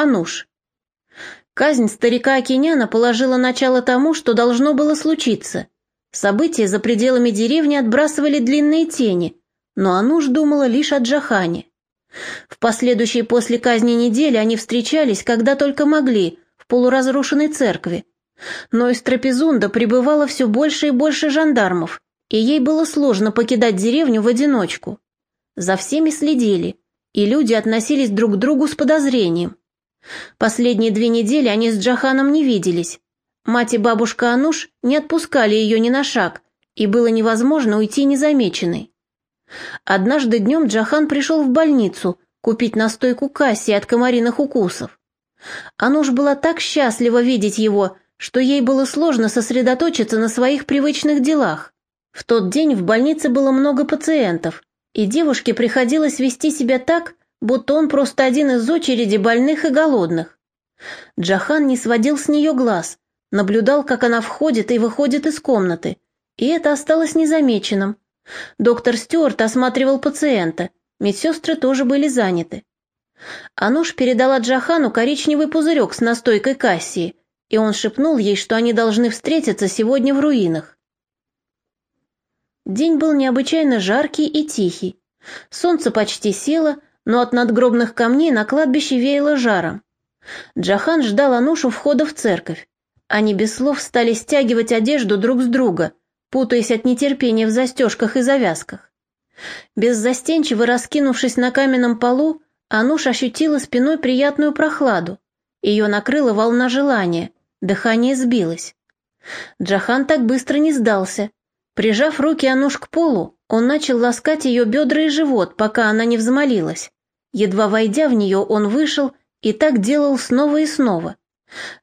Ануш. Казнь старика Акиняна положила начало тому, что должно было случиться. События за пределами деревни отбрасывали длинные тени, но Ануш думала лишь о Джахане. В последующие после казни недели они встречались, когда только могли, в полуразрушенной церкви. Но из Трапезунда прибывало все больше и больше жандармов, и ей было сложно покидать деревню в одиночку. За всеми следили, и люди относились друг к другу с подозрением. Последние две недели они с Джаханом не виделись. Мать и бабушка Ануш не отпускали ее ни на шаг, и было невозможно уйти незамеченной. Однажды днем Джахан пришел в больницу купить настойку касси от комариных укусов. Ануш была так счастлива видеть его, что ей было сложно сосредоточиться на своих привычных делах. В тот день в больнице было много пациентов, и девушке приходилось вести себя так, будто он просто один из очереди больных и голодных. Джахан не сводил с нее глаз, наблюдал, как она входит и выходит из комнаты, и это осталось незамеченным. Доктор Стюарт осматривал пациента, медсестры тоже были заняты. Ануш передала Джахану коричневый пузырек с настойкой кассии, и он шепнул ей, что они должны встретиться сегодня в руинах. День был необычайно жаркий и тихий. Солнце почти село, но от надгробных камней на кладбище веяло жаром. Джахан ждал Анушу входа в церковь. Они без слов стали стягивать одежду друг с друга, путаясь от нетерпения в застежках и завязках. Беззастенчиво раскинувшись на каменном полу, Ануш ощутила спиной приятную прохладу. Ее накрыла волна желания, дыхание сбилось. Джахан так быстро не сдался. Прижав руки Ануш к полу, он начал ласкать ее бедра и живот, пока она не взмолилась. Едва войдя в нее, он вышел и так делал снова и снова.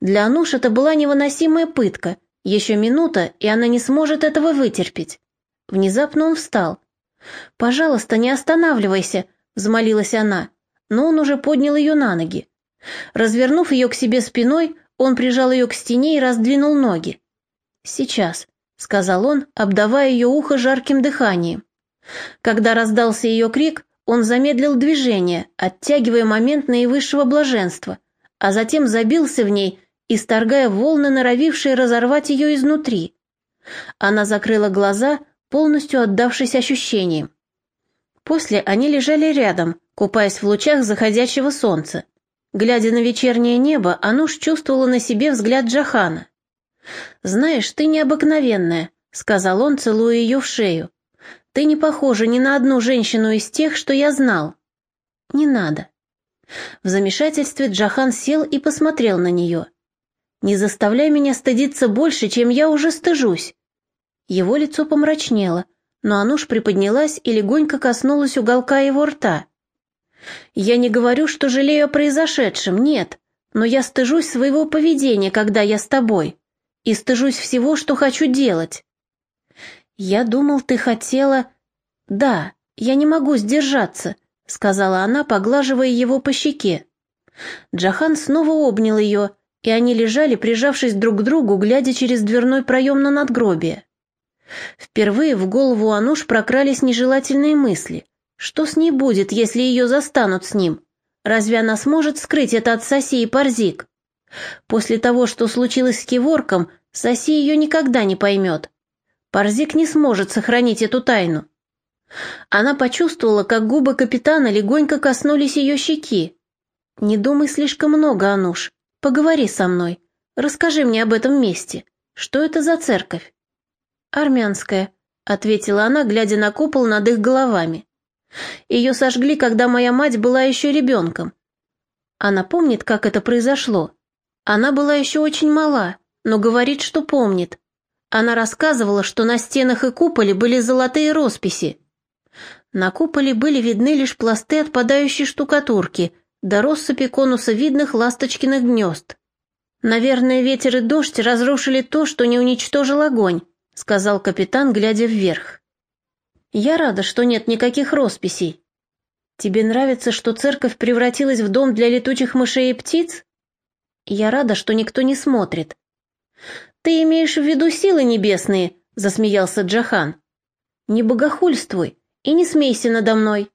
Для Ануш это была невыносимая пытка. Еще минута, и она не сможет этого вытерпеть. Внезапно он встал. «Пожалуйста, не останавливайся», — взмолилась она, но он уже поднял ее на ноги. Развернув ее к себе спиной, он прижал ее к стене и раздвинул ноги. «Сейчас», — сказал он, обдавая ее ухо жарким дыханием. Когда раздался ее крик, он замедлил движение, оттягивая момент наивысшего блаженства, а затем забился в ней, исторгая волны, норовившие разорвать ее изнутри. Она закрыла глаза, полностью отдавшись ощущениям. После они лежали рядом, купаясь в лучах заходящего солнца. Глядя на вечернее небо, Ануш чувствовала на себе взгляд Джахана. «Знаешь, ты необыкновенная», — сказал он, целуя ее в шею. Ты не похожа ни на одну женщину из тех, что я знал. Не надо. В замешательстве Джахан сел и посмотрел на нее. Не заставляй меня стыдиться больше, чем я уже стыжусь. Его лицо помрачнело, но Ануш приподнялась и легонько коснулась уголка его рта. Я не говорю, что жалею о произошедшем, нет, но я стыжусь своего поведения, когда я с тобой, и стыжусь всего, что хочу делать. «Я думал, ты хотела...» «Да, я не могу сдержаться», — сказала она, поглаживая его по щеке. Джахан снова обнял ее, и они лежали, прижавшись друг к другу, глядя через дверной проем на надгробие. Впервые в голову Ануш прокрались нежелательные мысли. Что с ней будет, если ее застанут с ним? Разве она сможет скрыть это от Соси и Парзик? После того, что случилось с Киворком, Соси ее никогда не поймет. Парзик не сможет сохранить эту тайну. Она почувствовала, как губы капитана легонько коснулись ее щеки. «Не думай слишком много, Ануш. Поговори со мной. Расскажи мне об этом месте. Что это за церковь?» «Армянская», — ответила она, глядя на купол над их головами. «Ее сожгли, когда моя мать была еще ребенком. Она помнит, как это произошло. Она была еще очень мала, но говорит, что помнит. Она рассказывала, что на стенах и куполе были золотые росписи. На куполе были видны лишь пласты отпадающей штукатурки, до россыпи конусовидных ласточкиных гнезд. «Наверное, ветер и дождь разрушили то, что не уничтожил огонь», сказал капитан, глядя вверх. «Я рада, что нет никаких росписей. Тебе нравится, что церковь превратилась в дом для летучих мышей и птиц? Я рада, что никто не смотрит. «Ты имеешь в виду силы небесные?» — засмеялся Джахан. «Не богохульствуй и не смейся надо мной».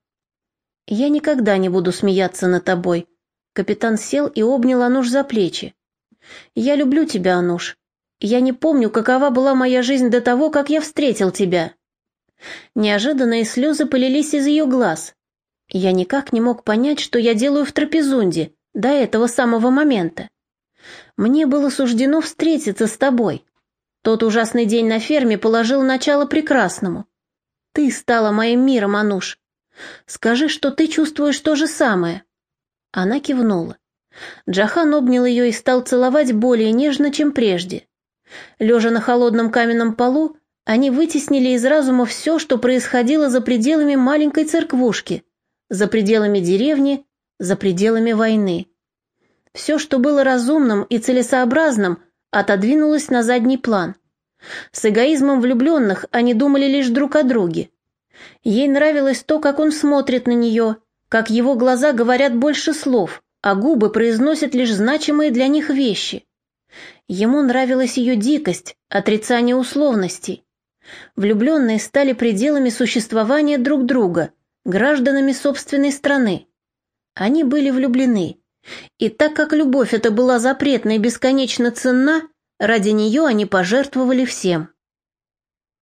«Я никогда не буду смеяться над тобой. Капитан сел и обнял Ануш за плечи. «Я люблю тебя, Ануш. Я не помню, какова была моя жизнь до того, как я встретил тебя». Неожиданные слезы полились из ее глаз. Я никак не мог понять, что я делаю в трапезунде до этого самого момента. Мне было суждено встретиться с тобой. Тот ужасный день на ферме положил начало прекрасному. Ты стала моим миром, Ануш. Скажи, что ты чувствуешь то же самое. Она кивнула. Джахан обнял ее и стал целовать более нежно, чем прежде. Лежа на холодном каменном полу, они вытеснили из разума все, что происходило за пределами маленькой церквушки, за пределами деревни, за пределами войны. Все, что было разумным и целесообразным, отодвинулось на задний план. С эгоизмом влюбленных они думали лишь друг о друге. Ей нравилось то, как он смотрит на нее, как его глаза говорят больше слов, а губы произносят лишь значимые для них вещи. Ему нравилась ее дикость, отрицание условностей. Влюбленные стали пределами существования друг друга, гражданами собственной страны. Они были влюблены. И так как любовь эта была запретна и бесконечно ценна, ради нее они пожертвовали всем.